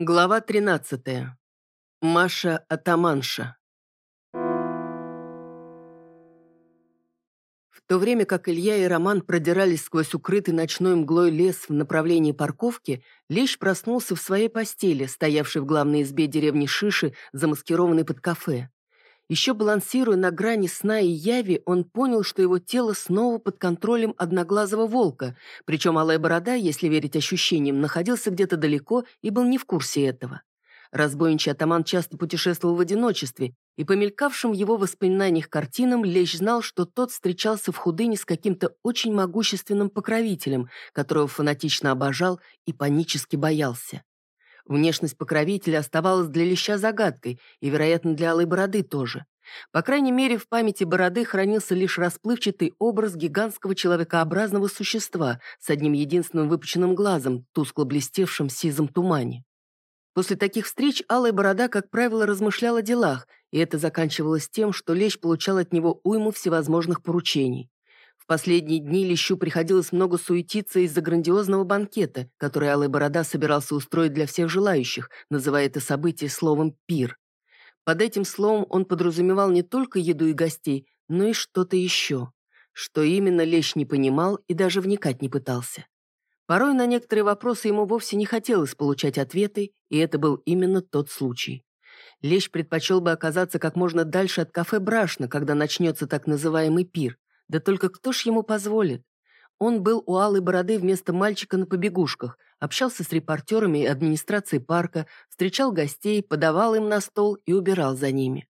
Глава 13. Маша Атаманша. В то время как Илья и Роман продирались сквозь укрытый ночной мглой лес в направлении парковки, Лещ проснулся в своей постели, стоявшей в главной избе деревни Шиши, замаскированной под кафе. Еще балансируя на грани сна и яви, он понял, что его тело снова под контролем одноглазого волка, причем Алая Борода, если верить ощущениям, находился где-то далеко и был не в курсе этого. Разбойничий атаман часто путешествовал в одиночестве, и по мелькавшим в его воспоминаниях картинам Лещ знал, что тот встречался в худыне с каким-то очень могущественным покровителем, которого фанатично обожал и панически боялся. Внешность покровителя оставалась для Леща загадкой, и, вероятно, для Алой Бороды тоже. По крайней мере, в памяти Бороды хранился лишь расплывчатый образ гигантского человекообразного существа с одним единственным выпученным глазом, тускло блестевшим в сизом тумане. После таких встреч Алая Борода, как правило, размышляла о делах, и это заканчивалось тем, что Лещ получал от него уйму всевозможных поручений. В последние дни Лещу приходилось много суетиться из-за грандиозного банкета, который Алый Борода собирался устроить для всех желающих, называя это событие словом «пир». Под этим словом он подразумевал не только еду и гостей, но и что-то еще. Что именно Лещ не понимал и даже вникать не пытался. Порой на некоторые вопросы ему вовсе не хотелось получать ответы, и это был именно тот случай. Лещ предпочел бы оказаться как можно дальше от кафе «Брашна», когда начнется так называемый пир, да только кто ж ему позволит? Он был у Алой Бороды вместо мальчика на побегушках, общался с репортерами и администрацией парка, встречал гостей, подавал им на стол и убирал за ними.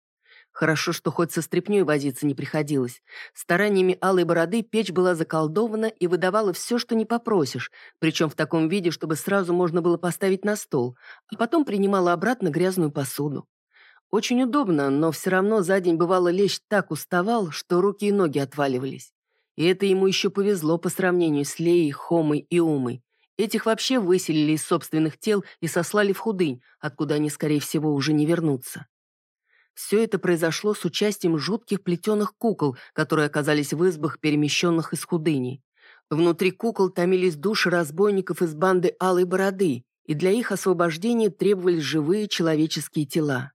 Хорошо, что хоть со стряпнёй возиться не приходилось. Стараниями Алой Бороды печь была заколдована и выдавала все, что не попросишь, причем в таком виде, чтобы сразу можно было поставить на стол, а потом принимала обратно грязную посуду. Очень удобно, но все равно за день бывало лещ так уставал, что руки и ноги отваливались. И это ему еще повезло по сравнению с Леей, Хомой и Умой. Этих вообще выселили из собственных тел и сослали в худынь, откуда они, скорее всего, уже не вернутся. Все это произошло с участием жутких плетеных кукол, которые оказались в избах, перемещенных из худыни. Внутри кукол томились души разбойников из банды Алой Бороды, и для их освобождения требовались живые человеческие тела.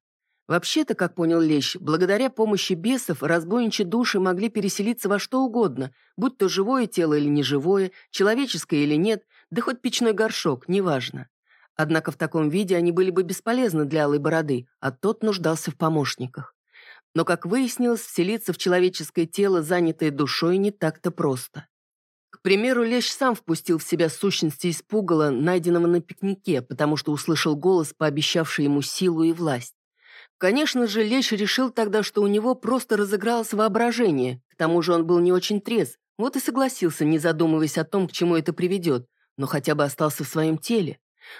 Вообще-то, как понял Лещ, благодаря помощи бесов разбойничьи души могли переселиться во что угодно, будь то живое тело или неживое, человеческое или нет, да хоть печной горшок, неважно. Однако в таком виде они были бы бесполезны для Алой Бороды, а тот нуждался в помощниках. Но, как выяснилось, вселиться в человеческое тело, занятое душой, не так-то просто. К примеру, Лещ сам впустил в себя сущности из пугала, найденного на пикнике, потому что услышал голос, пообещавший ему силу и власть. Конечно же, Лещ решил тогда, что у него просто разыгралось воображение, к тому же он был не очень трезв, вот и согласился, не задумываясь о том, к чему это приведет, но хотя бы остался в своем теле.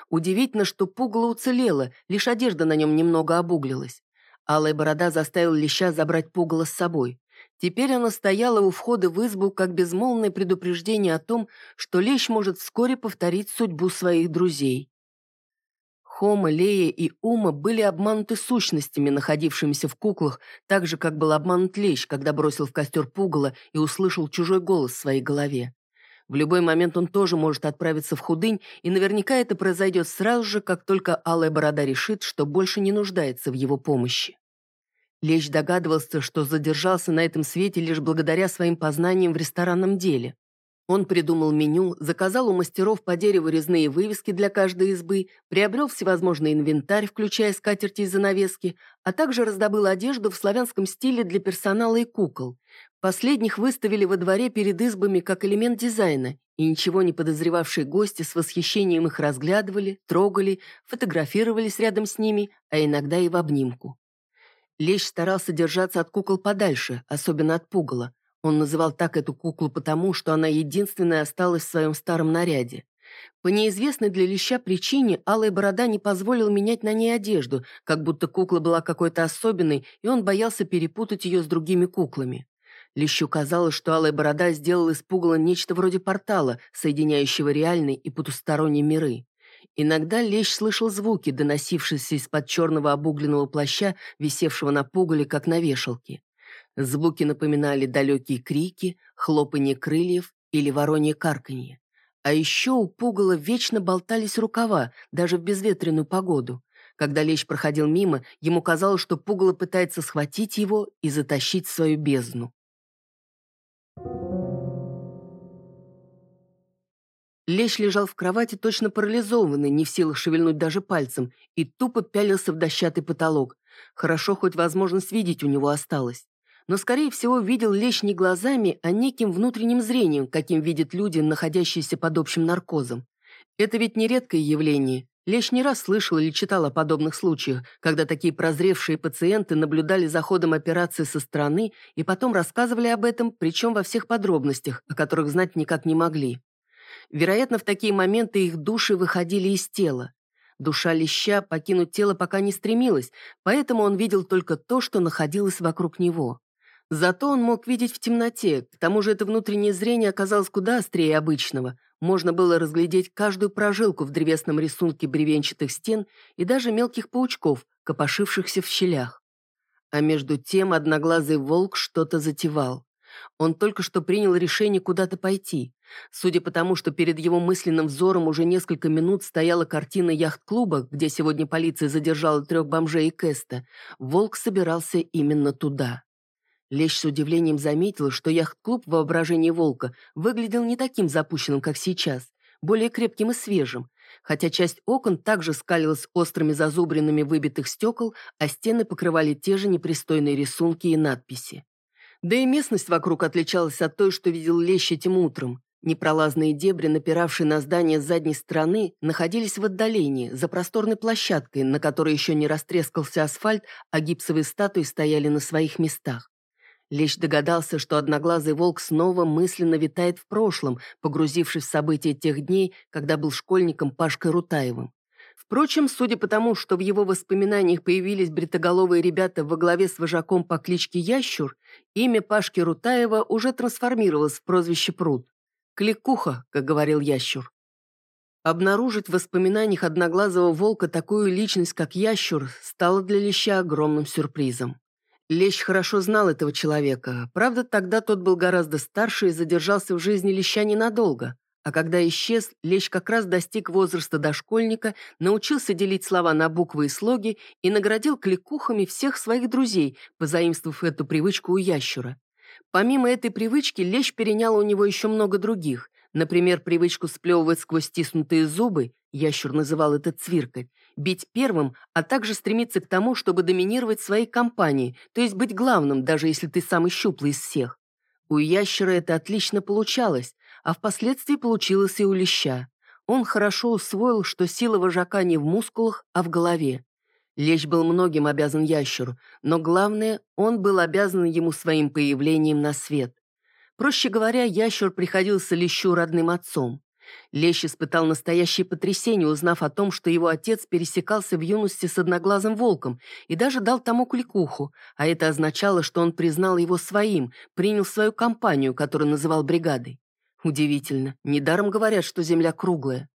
Удивительно, что пугало уцелело, лишь одежда на нем немного обуглилась. Алая борода заставила Леща забрать пугало с собой. Теперь она стояла у входа в избу как безмолвное предупреждение о том, что Лещ может вскоре повторить судьбу своих друзей. Хома, Лея и Ума были обмануты сущностями, находившимися в куклах, так же, как был обманут Лещ, когда бросил в костер пугало и услышал чужой голос в своей голове. В любой момент он тоже может отправиться в худынь, и наверняка это произойдет сразу же, как только Алая Борода решит, что больше не нуждается в его помощи. Лещ догадывался, что задержался на этом свете лишь благодаря своим познаниям в ресторанном деле. Он придумал меню, заказал у мастеров по дереву резные вывески для каждой избы, приобрел всевозможный инвентарь, включая скатерти и занавески, а также раздобыл одежду в славянском стиле для персонала и кукол. Последних выставили во дворе перед избами как элемент дизайна, и ничего не подозревавшие гости с восхищением их разглядывали, трогали, фотографировались рядом с ними, а иногда и в обнимку. Лещ старался держаться от кукол подальше, особенно от пугала, он называл так эту куклу потому, что она единственная осталась в своем старом наряде. По неизвестной для Леща причине Алая Борода не позволил менять на ней одежду, как будто кукла была какой-то особенной, и он боялся перепутать ее с другими куклами. Лещу казалось, что Алая Борода сделала из пугала нечто вроде портала, соединяющего реальный и потусторонние миры. Иногда Лещ слышал звуки, доносившиеся из-под черного обугленного плаща, висевшего на пугале, как на вешалке. Звуки напоминали далекие крики, хлопанье крыльев или воронье карканье. А еще у пугала вечно болтались рукава, даже в безветренную погоду. Когда лещ проходил мимо, ему казалось, что пугало пытается схватить его и затащить в свою бездну. Лещ лежал в кровати точно парализованный, не в силах шевельнуть даже пальцем, и тупо пялился в дощатый потолок. Хорошо, хоть возможность видеть у него осталась. Но, скорее всего, видел лещ не глазами, а неким внутренним зрением, каким видят люди, находящиеся под общим наркозом. Это ведь не редкое явление. Лещ не раз слышал или читал о подобных случаях, когда такие прозревшие пациенты наблюдали за ходом операции со стороны и потом рассказывали об этом, причем во всех подробностях, о которых знать никак не могли. Вероятно, в такие моменты их души выходили из тела. Душа леща покинуть тело пока не стремилась, поэтому он видел только то, что находилось вокруг него. Зато он мог видеть в темноте, к тому же это внутреннее зрение оказалось куда острее обычного. Можно было разглядеть каждую прожилку в древесном рисунке бревенчатых стен и даже мелких паучков, копошившихся в щелях. А между тем одноглазый волк что-то затевал. Он только что принял решение куда-то пойти. Судя по тому, что перед его мысленным взором уже несколько минут стояла картина яхт-клуба, где сегодня полиция задержала трех бомжей и Кэста, волк собирался именно туда. Лещ с удивлением заметил, что яхт-клуб в воображении волка выглядел не таким запущенным, как сейчас, более крепким и свежим, хотя часть окон также скалилась острыми зазубринами выбитых стекол, а стены покрывали те же непристойные рисунки и надписи. Да и местность вокруг отличалась от той, что видел Лещ этим утром. Непролазные дебри, напиравшие на здание с задней стороны, находились в отдалении, за просторной площадкой, на которой еще не растрескался асфальт, а гипсовые статуи стояли на своих местах. Лещ догадался, что одноглазый волк снова мысленно витает в прошлом, погрузившись в события тех дней, когда был школьником Пашкой Рутаевым. Впрочем, судя по тому, что в его воспоминаниях появились бритоголовые ребята во главе с вожаком по кличке Ящур, имя Пашки Рутаева уже трансформировалось в прозвище Пруд. «Кликуха», как говорил Ящур. Обнаружить в воспоминаниях одноглазого волка такую личность, как Ящур, стало для Леща огромным сюрпризом. Лещ хорошо знал этого человека. Правда, тогда тот был гораздо старше и задержался в жизни Леща ненадолго. А когда исчез, Лещ как раз достиг возраста дошкольника, научился делить слова на буквы и слоги и наградил кликухами всех своих друзей, позаимствовав эту привычку у ящура. Помимо этой привычки, Лещ перенял у него еще много других. Например, привычку сплевывать сквозь стиснутые зубы, ящур называл это цвиркать, бить первым, а также стремиться к тому, чтобы доминировать своей компанией, то есть быть главным, даже если ты самый щуплый из всех. У ящера это отлично получалось, а впоследствии получилось и у леща. Он хорошо усвоил, что сила вожака не в мускулах, а в голове. Лещ был многим обязан ящеру, но главное, он был обязан ему своим появлением на свет. Проще говоря, ящер приходился лещу родным отцом. Лещ испытал настоящее потрясение, узнав о том, что его отец пересекался в юности с одноглазым волком и даже дал тому кликуху, а это означало, что он признал его своим, принял свою компанию, которую называл бригадой. Удивительно. Недаром говорят, что земля круглая.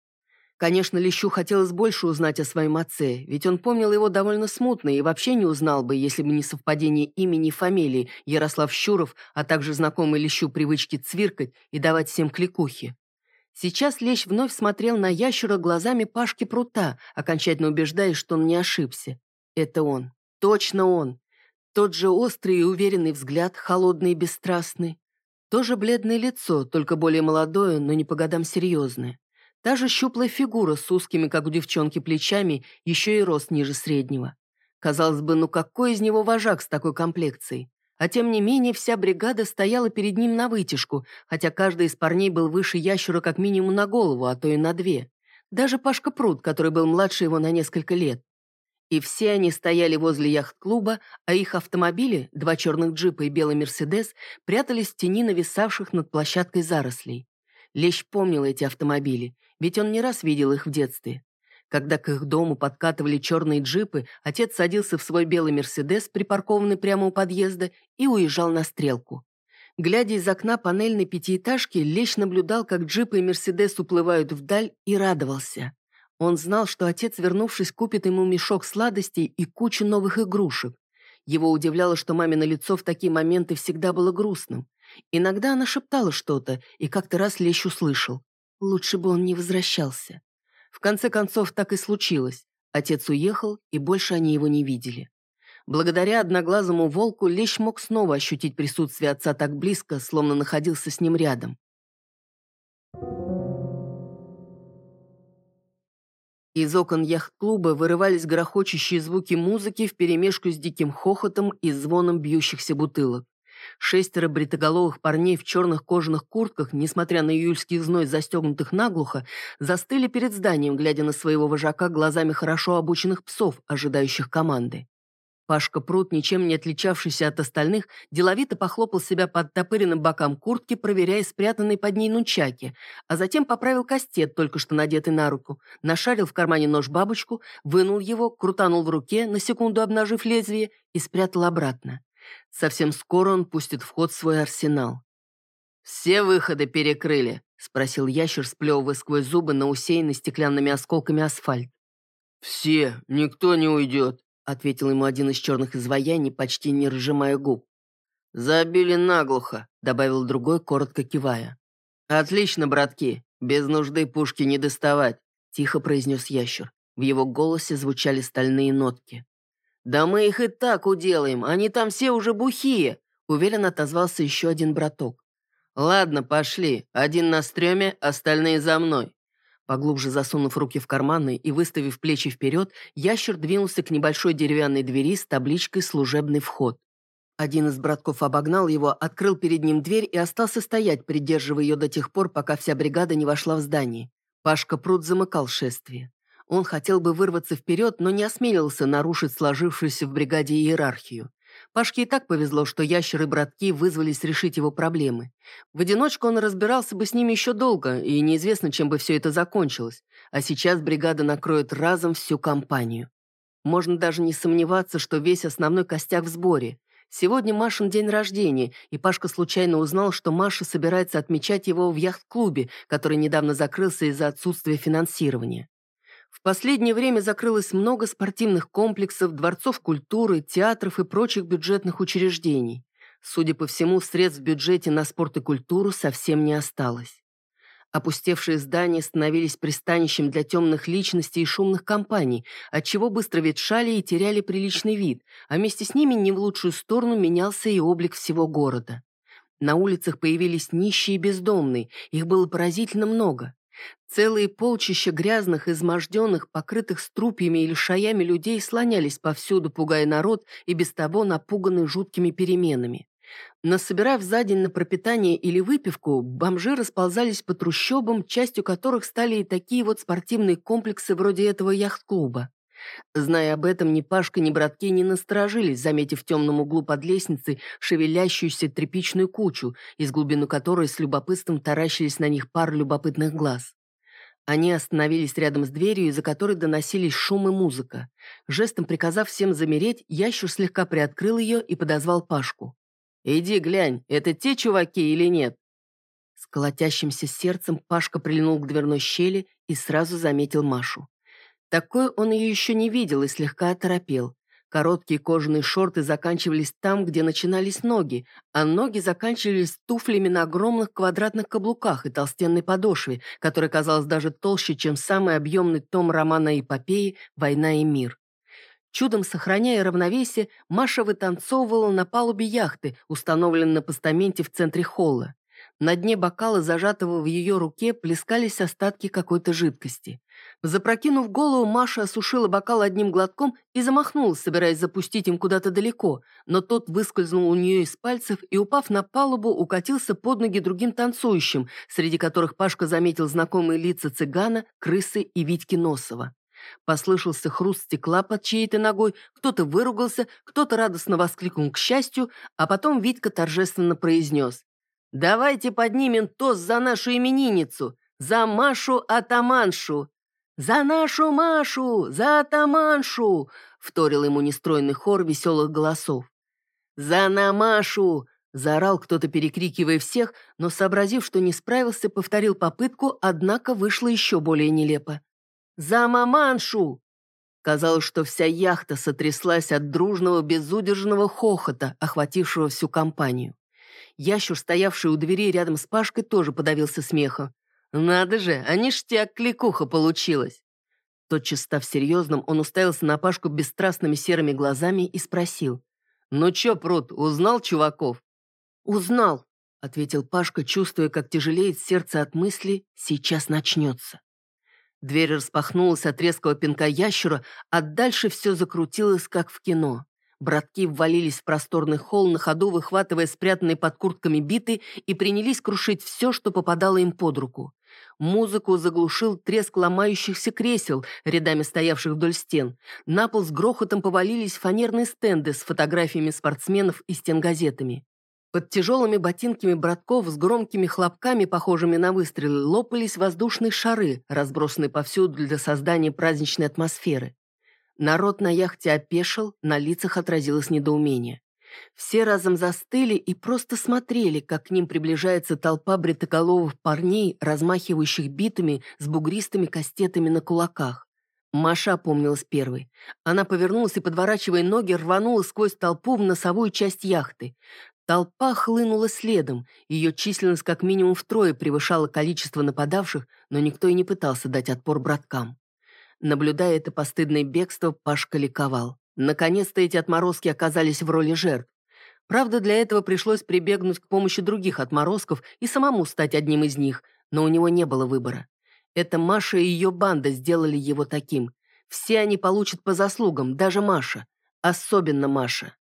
Конечно, Лещу хотелось больше узнать о своем отце, ведь он помнил его довольно смутно и вообще не узнал бы, если бы не совпадение имени и фамилии Ярослав Щуров, а также знакомый Лещу привычки цвиркать и давать всем кликухи. Сейчас Лещ вновь смотрел на ящера глазами Пашки Прута, окончательно убеждаясь, что он не ошибся. Это он. Точно он. Тот же острый и уверенный взгляд, холодный и бесстрастный. То же бледное лицо, только более молодое, но не по годам серьезное. Та же щуплая фигура с узкими, как у девчонки, плечами, еще и рост ниже среднего. Казалось бы, ну какой из него вожак с такой комплекцией? А тем не менее, вся бригада стояла перед ним на вытяжку, хотя каждый из парней был выше ящера как минимум на голову, а то и на две. Даже Пашка Пруд, который был младше его на несколько лет. И все они стояли возле яхт-клуба, а их автомобили, два черных джипа и белый Мерседес, прятались в тени нависавших над площадкой зарослей. Лещ помнил эти автомобили, ведь он не раз видел их в детстве. Когда к их дому подкатывали черные джипы, отец садился в свой белый «Мерседес», припаркованный прямо у подъезда, и уезжал на стрелку. Глядя из окна панельной пятиэтажки, Лещ наблюдал, как джипы и «Мерседес» уплывают вдаль, и радовался. Он знал, что отец, вернувшись, купит ему мешок сладостей и кучу новых игрушек. Его удивляло, что мамино лицо в такие моменты всегда было грустным. Иногда она шептала что-то, и как-то раз Лещ услышал. Лучше бы он не возвращался. В конце концов, так и случилось. Отец уехал, и больше они его не видели. Благодаря одноглазому волку Лещ мог снова ощутить присутствие отца так близко, словно находился с ним рядом. Из окон яхт-клуба вырывались грохочущие звуки музыки вперемешку с диким хохотом и звоном бьющихся бутылок. Шестеро бритоголовых парней в черных кожаных куртках, несмотря на июльский зной, застегнутых наглухо, застыли перед зданием, глядя на своего вожака глазами хорошо обученных псов, ожидающих команды. Пашка Прут, ничем не отличавшийся от остальных, деловито похлопал себя под топыренным бокам куртки, проверяя спрятанный под ней нунчаки, а затем поправил кастет, только что надетый на руку, нашарил в кармане нож-бабочку, вынул его, крутанул в руке, на секунду обнажив лезвие, и спрятал обратно. Совсем скоро он пустит в ход свой арсенал. «Все выходы перекрыли?» — спросил ящер, сплевывая сквозь зубы на усеянный стеклянными осколками асфальт. «Все, никто не уйдет», — ответил ему один из черных изваяний, почти не разжимая губ. «Забили наглухо», — добавил другой, коротко кивая. «Отлично, братки, без нужды пушки не доставать», — тихо произнес ящер. В его голосе звучали стальные нотки. «Да мы их и так уделаем, они там все уже бухие», — уверенно отозвался еще один браток. «Ладно, пошли. Один на стреме, остальные за мной». Поглубже засунув руки в карманы и выставив плечи вперед, ящер двинулся к небольшой деревянной двери с табличкой «Служебный вход». Один из братков обогнал его, открыл перед ним дверь и остался стоять, придерживая ее до тех пор, пока вся бригада не вошла в здание. Пашка Пруд замыкал шествие. Он хотел бы вырваться вперед, но не осмелился нарушить сложившуюся в бригаде иерархию. Пашке и так повезло, что ящеры-братки вызвались решить его проблемы. В одиночку он разбирался бы с ними еще долго, и неизвестно, чем бы все это закончилось. А сейчас бригада накроет разом всю компанию. Можно даже не сомневаться, что весь основной костяк в сборе. Сегодня Машин день рождения, и Пашка случайно узнал, что Маша собирается отмечать его в яхт-клубе, который недавно закрылся из-за отсутствия финансирования. В последнее время закрылось много спортивных комплексов, дворцов культуры, театров и прочих бюджетных учреждений. Судя по всему, средств в бюджете на спорт и культуру совсем не осталось. Опустевшие здания становились пристанищем для темных личностей и шумных компаний, отчего быстро ветшали и теряли приличный вид, а вместе с ними не в лучшую сторону менялся и облик всего города. На улицах появились нищие и бездомные, их было поразительно много. Целые полчища грязных, изможденных, покрытых струпьями или шаями людей слонялись повсюду, пугая народ и без того напуганный жуткими переменами. Насобирав за день на пропитание или выпивку, бомжи расползались по трущобам, частью которых стали и такие вот спортивные комплексы вроде этого яхт-клуба. Зная об этом, ни Пашка, ни братки не насторожились, заметив в темном углу под лестницей шевелящуюся тряпичную кучу, из глубины которой с любопытством таращились на них пар любопытных глаз. Они остановились рядом с дверью, из-за которой доносились шум и музыка. Жестом приказав всем замереть, ящур слегка приоткрыл ее и подозвал Пашку. «Иди глянь, это те чуваки или нет?» С колотящимся сердцем Пашка прильнул к дверной щели и сразу заметил Машу. Такой он ее еще не видел и слегка оторопел. Короткие кожаные шорты заканчивались там, где начинались ноги, а ноги заканчивались туфлями на огромных квадратных каблуках и толстенной подошве, которая казалась даже толще, чем самый объемный том романа эпопеи «Война и мир». Чудом сохраняя равновесие, Маша вытанцовывала на палубе яхты, установленной на постаменте в центре холла. На дне бокала, зажатого в ее руке, плескались остатки какой-то жидкости. Запрокинув голову, Маша осушила бокал одним глотком и замахнулась, собираясь запустить им куда-то далеко, но тот выскользнул у нее из пальцев и, упав на палубу, укатился под ноги другим танцующим, среди которых Пашка заметил знакомые лица цыгана, крысы и Витьки Носова. Послышался хруст стекла под чьей-то ногой, кто-то выругался, кто-то радостно воскликнул к счастью, а потом Витька торжественно произнес «Давайте поднимем тост за нашу именинницу, за Машу Атаманшу!» «За нашу Машу! За атаманшу!» — вторил ему нестройный хор веселых голосов. «За Намашу!» — заорал кто-то, перекрикивая всех, но, сообразив, что не справился, повторил попытку, однако вышло еще более нелепо. «За маманшу!» Казалось, что вся яхта сотряслась от дружного безудержного хохота, охватившего всю компанию. Ящур, стоявший у двери рядом с Пашкой, тоже подавился смехом. Надо же, а ништяк кликуха получилась. Тотчас став серьезным, он уставился на Пашку бесстрастными серыми глазами и спросил. «Ну чё, Прут, узнал чуваков?» «Узнал», — ответил Пашка, чувствуя, как тяжелеет сердце от мысли «сейчас начнется». Дверь распахнулась от резкого пинка ящера, а дальше все закрутилось, как в кино. Братки ввалились в просторный холл, на ходу выхватывая спрятанные под куртками биты и принялись крушить все, что попадало им под руку. Музыку заглушил треск ломающихся кресел, рядами стоявших вдоль стен. На пол с грохотом повалились фанерные стенды с фотографиями спортсменов и стенгазетами. Под тяжелыми ботинками братков с громкими хлопками, похожими на выстрелы, лопались воздушные шары, разбросанные повсюду для создания праздничной атмосферы. Народ на яхте опешил, на лицах отразилось недоумение. Все разом застыли и просто смотрели, как к ним приближается толпа бритоголовых парней, размахивающих битами с бугристыми кастетами на кулаках. Маша опомнилась первой. Она повернулась и, подворачивая ноги, рванула сквозь толпу в носовую часть яхты. Толпа хлынула следом, ее численность как минимум втрое превышала количество нападавших, но никто и не пытался дать отпор браткам. Наблюдая это постыдное бегство, Пашка ликовал. Наконец-то эти отморозки оказались в роли жертв. Правда, для этого пришлось прибегнуть к помощи других отморозков и самому стать одним из них, но у него не было выбора. Это Маша и ее банда сделали его таким. Все они получат по заслугам, даже Маша. Особенно Маша.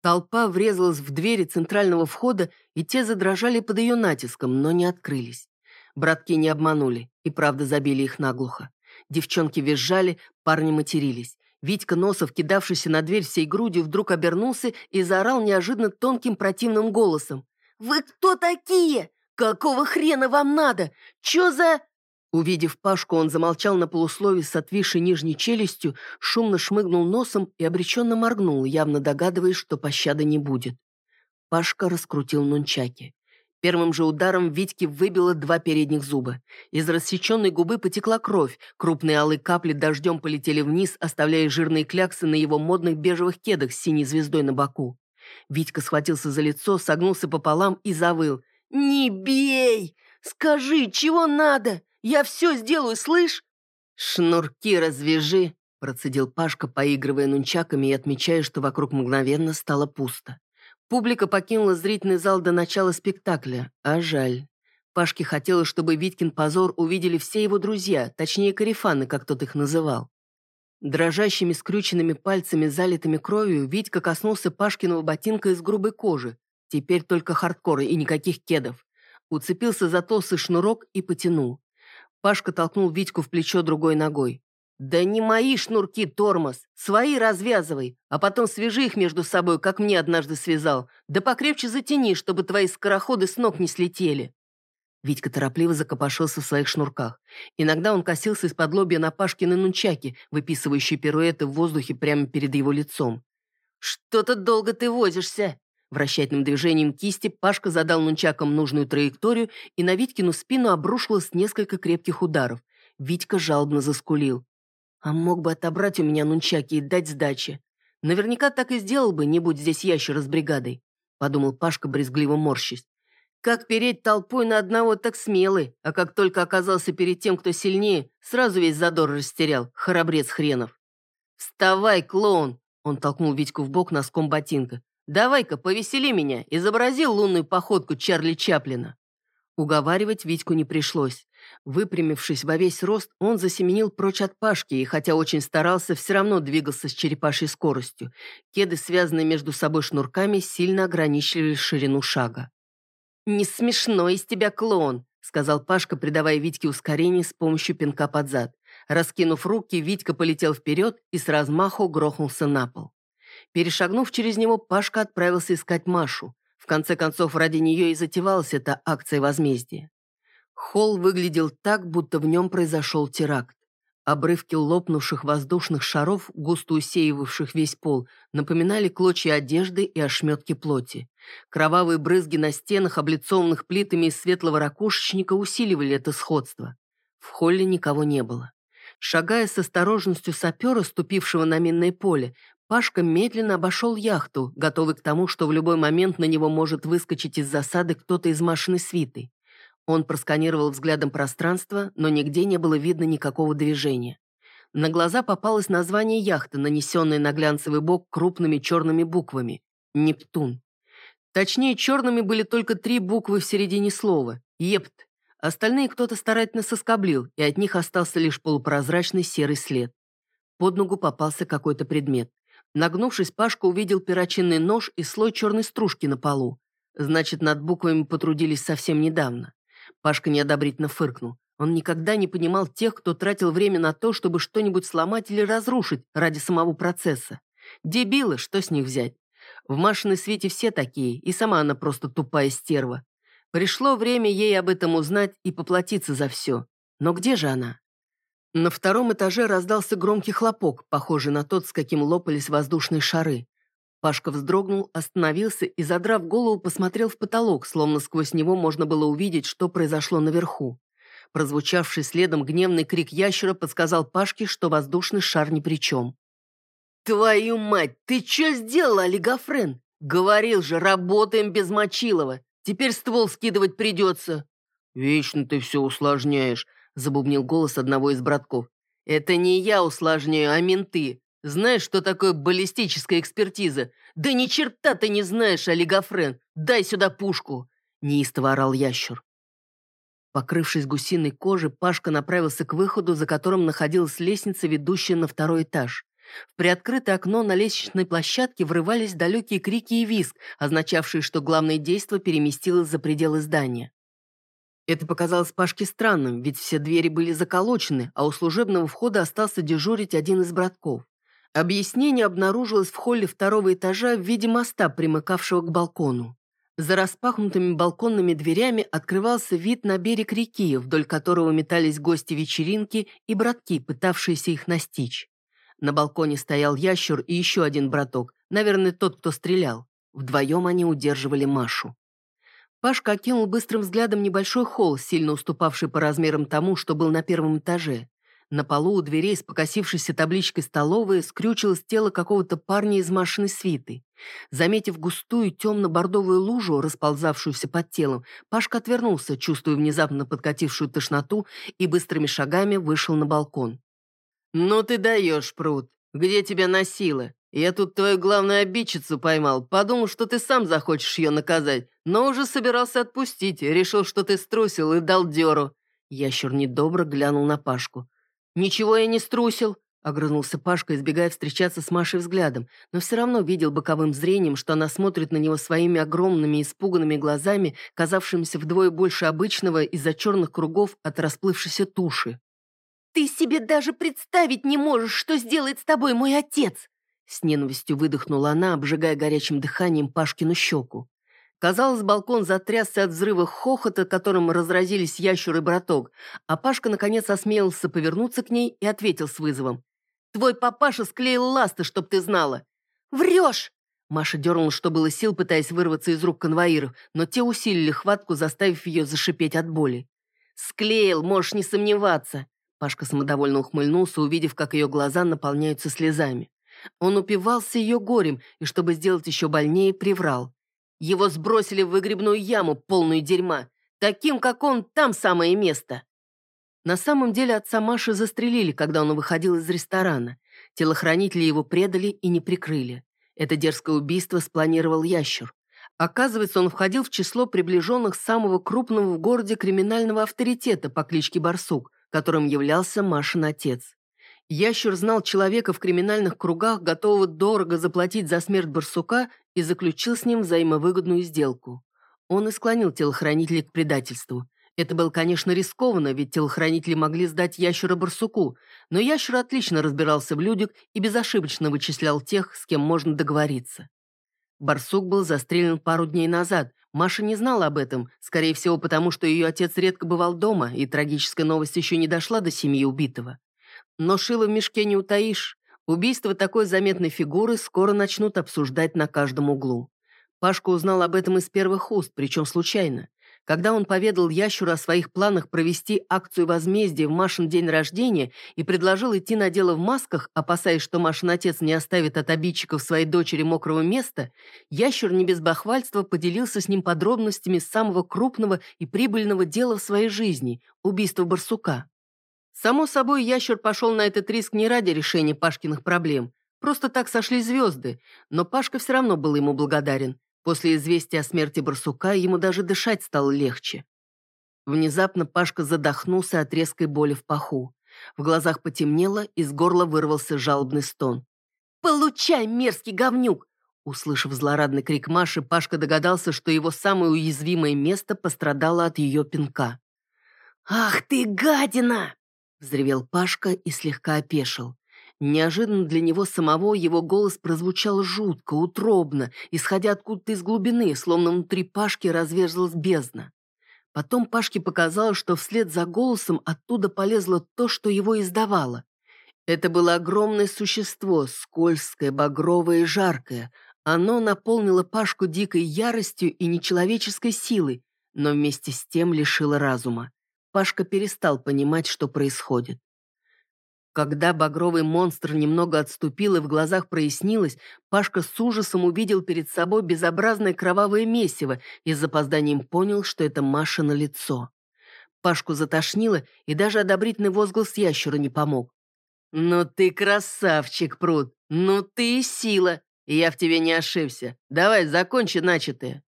Толпа врезалась в двери центрального входа, и те задрожали под ее натиском, но не открылись. Братки не обманули, и правда забили их наглухо. Девчонки визжали, парни матерились. Витька Носов, кидавшийся на дверь всей грудью, вдруг обернулся и заорал неожиданно тонким противным голосом. «Вы кто такие? Какого хрена вам надо? Чё за...» Увидев Пашку, он замолчал на полуслове с отвисшей нижней челюстью, шумно шмыгнул носом и обреченно моргнул, явно догадываясь, что пощады не будет. Пашка раскрутил нунчаки. Первым же ударом Витьке выбило два передних зуба. Из рассеченной губы потекла кровь, крупные алые капли дождем полетели вниз, оставляя жирные кляксы на его модных бежевых кедах с синей звездой на боку. Витька схватился за лицо, согнулся пополам и завыл. «Не бей! Скажи, чего надо? Я все сделаю, слышь?» «Шнурки развяжи!» процедил Пашка, поигрывая нунчаками и отмечая, что вокруг мгновенно стало пусто. Публика покинула зрительный зал до начала спектакля, а жаль. Пашке хотелось, чтобы Виткин позор увидели все его друзья, точнее, карифаны, как тот их называл. Дрожащими скрюченными пальцами, залитыми кровью, Витька коснулся Пашкиного ботинка из грубой кожи. Теперь только хардкоры и никаких кедов. Уцепился за толстый шнурок и потянул. Пашка толкнул Витьку в плечо другой ногой. «Да не мои шнурки, тормоз! Свои развязывай, а потом свяжи их между собой, как мне однажды связал. Да покрепче затяни, чтобы твои скороходы с ног не слетели». Витька торопливо закопошился в своих шнурках. Иногда он косился из-под лобья на Пашкины нунчаки, выписывающие пируэты в воздухе прямо перед его лицом. «Что-то долго ты возишься!» Вращательным движением кисти Пашка задал нунчакам нужную траекторию, и на Витькину спину обрушилось несколько крепких ударов. Витька жалобно заскулил. А мог бы отобрать у меня нунчаки и дать сдачи. Наверняка так и сделал бы, не будь здесь ящера с бригадой», — подумал Пашка, брезгливо морщись. «Как переть толпой на одного, так смелый, а как только оказался перед тем, кто сильнее, сразу весь задор растерял, храбрец хренов». «Вставай, клоун!» — он толкнул Витьку в бок носком ботинка. «Давай-ка, повесели меня, изобрази лунную походку Чарли Чаплина». Уговаривать Витьку не пришлось. Выпрямившись во весь рост, он засеменил прочь от Пашки и, хотя очень старался, все равно двигался с черепашьей скоростью. Кеды, связанные между собой шнурками, сильно ограничивали ширину шага. «Не смешно из тебя клоун», — сказал Пашка, придавая Витьке ускорение с помощью пинка под зад. Раскинув руки, Витька полетел вперед и с размаху грохнулся на пол. Перешагнув через него, Пашка отправился искать Машу. В конце концов, ради нее и затевалась эта акция возмездия. Холл выглядел так, будто в нем произошел теракт. Обрывки лопнувших воздушных шаров, густо усеивавших весь пол, напоминали клочья одежды и ошметки плоти. Кровавые брызги на стенах, облицованных плитами из светлого ракушечника, усиливали это сходство. В холле никого не было. Шагая с осторожностью сапера, ступившего на минное поле, Пашка медленно обошел яхту, готовый к тому, что в любой момент на него может выскочить из засады кто-то из машины свиты. Он просканировал взглядом пространство, но нигде не было видно никакого движения. На глаза попалось название яхты, нанесенное на глянцевый бок крупными черными буквами – «Нептун». Точнее, черными были только три буквы в середине слова – «Епт». Остальные кто-то старательно соскоблил, и от них остался лишь полупрозрачный серый след. Под ногу попался какой-то предмет. Нагнувшись, Пашка увидел перочинный нож и слой черной стружки на полу. Значит, над буквами потрудились совсем недавно. Пашка неодобрительно фыркнул. Он никогда не понимал тех, кто тратил время на то, чтобы что-нибудь сломать или разрушить ради самого процесса. Дебилы, что с них взять? В Машиной свете все такие, и сама она просто тупая стерва. Пришло время ей об этом узнать и поплатиться за все. Но где же она? На втором этаже раздался громкий хлопок, похожий на тот, с каким лопались воздушные шары. Пашка вздрогнул, остановился и, задрав голову, посмотрел в потолок, словно сквозь него можно было увидеть, что произошло наверху. Прозвучавший следом гневный крик ящера подсказал Пашке, что воздушный шар ни при чем. «Твою мать, ты что сделал, олигофрен? Говорил же, работаем без Мочилова. Теперь ствол скидывать придется». «Вечно ты все усложняешь», — забубнил голос одного из братков. «Это не я усложняю, а менты. Знаешь, что такое баллистическая экспертиза? Да ни черта ты не знаешь, олигофрен! Дай сюда пушку!» Неистово орал ящер. Покрывшись гусиной кожей, Пашка направился к выходу, за которым находилась лестница, ведущая на второй этаж. В приоткрытое окно на лестничной площадке врывались далекие крики и визг, означавшие, что главное действо переместилось за пределы здания. Это показалось Пашке странным, ведь все двери были заколочены, а у служебного входа остался дежурить один из братков. Объяснение обнаружилось в холле второго этажа в виде моста, примыкавшего к балкону. За распахнутыми балконными дверями открывался вид на берег реки, вдоль которого метались гости вечеринки и братки, пытавшиеся их настичь. На балконе стоял ящер и еще один браток, наверное, тот, кто стрелял. Вдвоем они удерживали Машу. Пашка окинул быстрым взглядом небольшой холл, сильно уступавший по размерам тому, что был на первом этаже. На полу у дверей с покосившейся табличкой «Столовая» скрючилось тело какого-то парня из машины свиты. Заметив густую темно-бордовую лужу, расползавшуюся под телом, Пашка отвернулся, чувствуя внезапно подкатившую тошноту, и быстрыми шагами вышел на балкон. «Ну ты даешь, пруд! Где тебя носило? Я тут твою главную обидчицу поймал, подумал, что ты сам захочешь ее наказать, но уже собирался отпустить, решил, что ты струсил и дал дёру». Ящер недобро глянул на Пашку. «Ничего я не струсил», — огрызнулся Пашка, избегая встречаться с Машей взглядом, но все равно видел боковым зрением, что она смотрит на него своими огромными испуганными глазами, казавшимися вдвое больше обычного из-за черных кругов от расплывшейся туши. «Ты себе даже представить не можешь, что сделает с тобой мой отец!» С ненавистью выдохнула она, обжигая горячим дыханием Пашкину щеку. Казалось, балкон затрясся от взрыва хохота, которым разразились ящер и браток, а Пашка наконец осмелился повернуться к ней и ответил с вызовом. «Твой папаша склеил ласты, чтоб ты знала!» «Врешь!» Маша дернула, что было сил, пытаясь вырваться из рук конвоиров, но те усилили хватку, заставив ее зашипеть от боли. «Склеил, можешь не сомневаться!» Пашка самодовольно ухмыльнулся, увидев, как ее глаза наполняются слезами. Он упивался ее горем и, чтобы сделать еще больнее, приврал. Его сбросили в выгребную яму, полную дерьма. Таким, как он, там самое место. На самом деле отца Маши застрелили, когда он выходил из ресторана. Телохранители его предали и не прикрыли. Это дерзкое убийство спланировал ящер. Оказывается, он входил в число приближенных самого крупного в городе криминального авторитета по кличке Барсук, которым являлся Машин отец. Ящер знал человека в криминальных кругах, готового дорого заплатить за смерть барсука, и заключил с ним взаимовыгодную сделку. Он и склонил телохранителей к предательству. Это было, конечно, рискованно, ведь телохранители могли сдать ящера барсуку, но ящер отлично разбирался в людях и безошибочно вычислял тех, с кем можно договориться. Барсук был застрелен пару дней назад. Маша не знала об этом, скорее всего, потому что ее отец редко бывал дома, и трагическая новость еще не дошла до семьи убитого. Но шило в мешке не утаишь. Убийство такой заметной фигуры скоро начнут обсуждать на каждом углу. Пашка узнал об этом из первых уст, причем случайно. Когда он поведал Ящуру о своих планах провести акцию возмездия в Машин день рождения и предложил идти на дело в масках, опасаясь, что Машин отец не оставит от обидчиков своей дочери мокрого места, Ящур не без бахвальства поделился с ним подробностями самого крупного и прибыльного дела в своей жизни – убийства барсука. Само собой, Ящур пошел на этот риск не ради решения Пашкиных проблем. Просто так сошли звезды, но Пашка все равно был ему благодарен. После известия о смерти барсука ему даже дышать стало легче. Внезапно Пашка задохнулся от резкой боли в паху. В глазах потемнело, из горла вырвался жалобный стон. «Получай, мерзкий говнюк!» Услышав злорадный крик Маши, Пашка догадался, что его самое уязвимое место пострадало от ее пинка. «Ах ты, гадина!» — взревел Пашка и слегка опешил. Неожиданно для него самого его голос прозвучал жутко, утробно, исходя откуда-то из глубины, словно внутри Пашки разверзлась бездна. Потом Пашке показалось, что вслед за голосом оттуда полезло то, что его издавало. Это было огромное существо, скользкое, багровое и жаркое. Оно наполнило Пашку дикой яростью и нечеловеческой силой, но вместе с тем лишило разума. Пашка перестал понимать, что происходит. Когда багровый монстр немного отступил и в глазах прояснилось, Пашка с ужасом увидел перед собой безобразное кровавое месиво и с запозданием понял, что это Маша на лицо. Пашку затошнило, и даже одобрительный возглас ящера не помог. «Ну ты красавчик, Пруд! Ну ты и сила! Я в тебе не ошибся. Давай, закончи начатое!»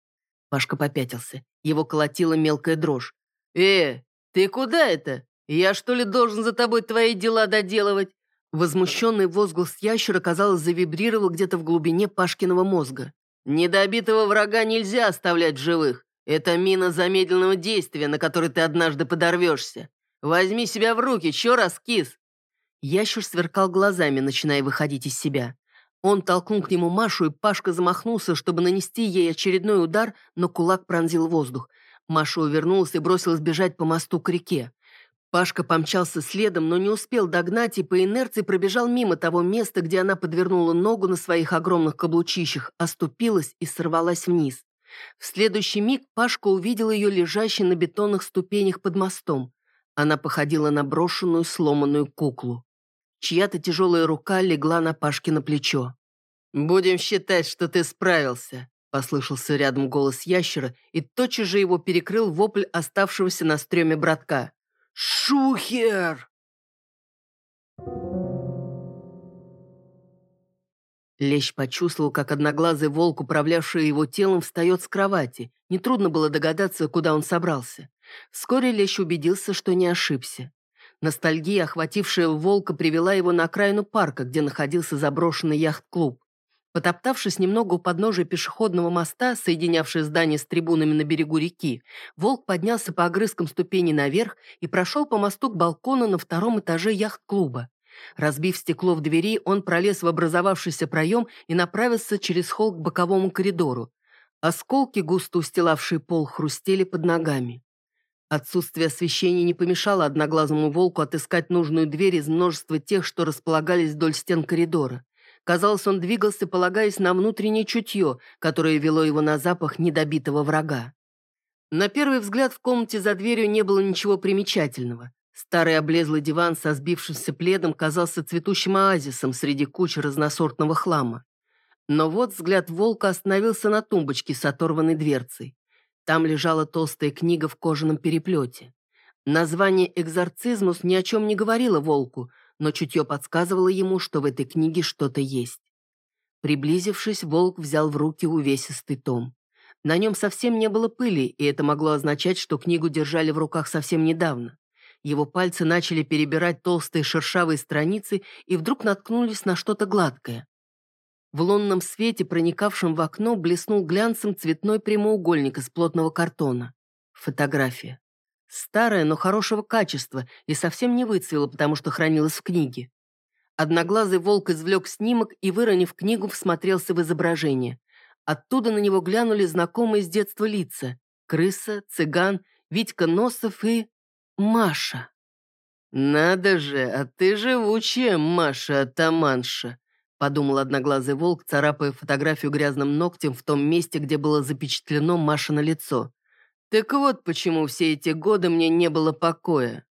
Пашка попятился. Его колотила мелкая дрожь. «Э, ты куда это? «Я, что ли, должен за тобой твои дела доделывать?» Возмущенный возглас ящера, казалось, завибрировал где-то в глубине Пашкиного мозга. «Недобитого врага нельзя оставлять живых. Это мина замедленного действия, на которой ты однажды подорвешься. Возьми себя в руки, чё раскис?» Ящер сверкал глазами, начиная выходить из себя. Он толкнул к нему Машу, и Пашка замахнулся, чтобы нанести ей очередной удар, но кулак пронзил воздух. Маша увернулась и бросилась бежать по мосту к реке. Пашка помчался следом, но не успел догнать и по инерции пробежал мимо того места, где она подвернула ногу на своих огромных каблучищах, оступилась и сорвалась вниз. В следующий миг Пашка увидел ее лежащей на бетонных ступенях под мостом. Она походила на брошенную сломанную куклу. Чья-то тяжелая рука легла на Пашкино плечо. «Будем считать, что ты справился», — послышался рядом голос ящера, и тотчас же его перекрыл вопль оставшегося на стреме братка. «Шухер!» Лещ почувствовал, как одноглазый волк, управлявший его телом, встает с кровати. Нетрудно было догадаться, куда он собрался. Вскоре Лещ убедился, что не ошибся. Ностальгия, охватившая волка, привела его на окраину парка, где находился заброшенный яхт-клуб. Потоптавшись немного у подножия пешеходного моста, соединявшего здание с трибунами на берегу реки, волк поднялся по огрызкам ступени наверх и прошел по мосту к балкону на втором этаже яхт-клуба. Разбив стекло в двери, он пролез в образовавшийся проем и направился через холл к боковому коридору. Осколки, густо устилавшие пол, хрустели под ногами. Отсутствие освещения не помешало одноглазому волку отыскать нужную дверь из множества тех, что располагались вдоль стен коридора. Казалось, он двигался, полагаясь на внутреннее чутье, которое вело его на запах недобитого врага. На первый взгляд в комнате за дверью не было ничего примечательного. Старый облезлый диван со сбившимся пледом казался цветущим оазисом среди кучи разносортного хлама. Но вот взгляд волка остановился на тумбочке с оторванной дверцей. Там лежала толстая книга в кожаном переплете. Название «Экзорцизмус» ни о чем не говорило волку, но чутье подсказывало ему, что в этой книге что-то есть. Приблизившись, волк взял в руки увесистый том. На нем совсем не было пыли, и это могло означать, что книгу держали в руках совсем недавно. Его пальцы начали перебирать толстые шершавые страницы и вдруг наткнулись на что-то гладкое. В лунном свете, проникавшем в окно, блеснул глянцем цветной прямоугольник из плотного картона. Фотография. Старая, но хорошего качества, и совсем не выцвела, потому что хранилась в книге. Одноглазый волк извлек снимок и, выронив книгу, всмотрелся в изображение. Оттуда на него глянули знакомые с детства лица. Крыса, цыган, Витька Носов и... Маша. «Надо же, а ты живучая, Маша Атаманша», подумал одноглазый волк, царапая фотографию грязным ногтем в том месте, где было запечатлено Маша на лицо. Так вот почему все эти годы мне не было покоя.